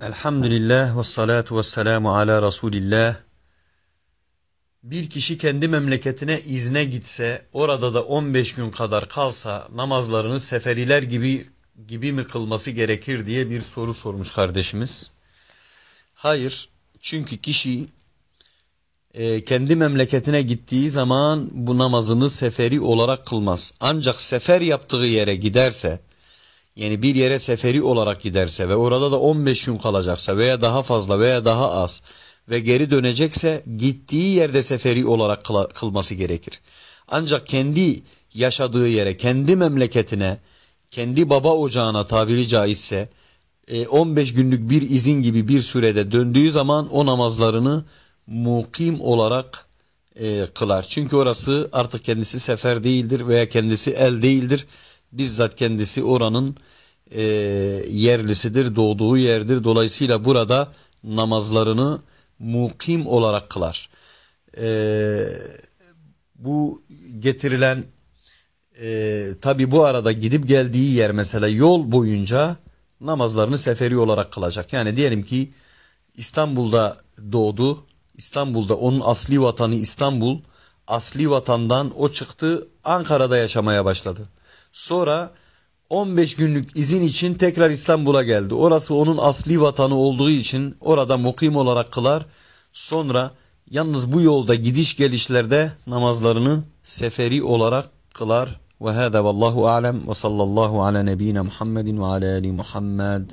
Elhamdülillah ve salatu ve selamu ala Resulillah. Bir kişi kendi memleketine izne gitse, orada da 15 gün kadar kalsa namazlarını seferiler gibi gibi mi kılması gerekir diye bir soru sormuş kardeşimiz. Hayır, çünkü kişi e, kendi memleketine gittiği zaman bu namazını seferi olarak kılmaz. Ancak sefer yaptığı yere giderse, yani bir yere seferi olarak giderse ve orada da 15 gün kalacaksa veya daha fazla veya daha az ve geri dönecekse gittiği yerde seferi olarak kılması gerekir. Ancak kendi yaşadığı yere, kendi memleketine, kendi baba ocağına tabiri caizse 15 e, günlük bir izin gibi bir sürede döndüğü zaman o namazlarını mukim olarak e, kılar. Çünkü orası artık kendisi sefer değildir veya kendisi el değildir bizzat kendisi oranın e, yerlisidir, doğduğu yerdir. Dolayısıyla burada namazlarını mukim olarak kılar. E, bu getirilen e, tabi bu arada gidip geldiği yer mesela yol boyunca namazlarını seferi olarak kılacak. Yani diyelim ki İstanbul'da doğdu. İstanbul'da onun asli vatanı İstanbul. Asli vatandan o çıktı Ankara'da yaşamaya başladı. Sonra 15 günlük izin için tekrar İstanbul'a geldi. Orası onun asli vatanı olduğu için orada mukim olarak kılar. Sonra yalnız bu yolda gidiş gelişlerde namazlarını seferi olarak kılar. Ve hâdâ vallahu alem ve sallallahu ala nebine Muhammedin ve ala ali Muhammed.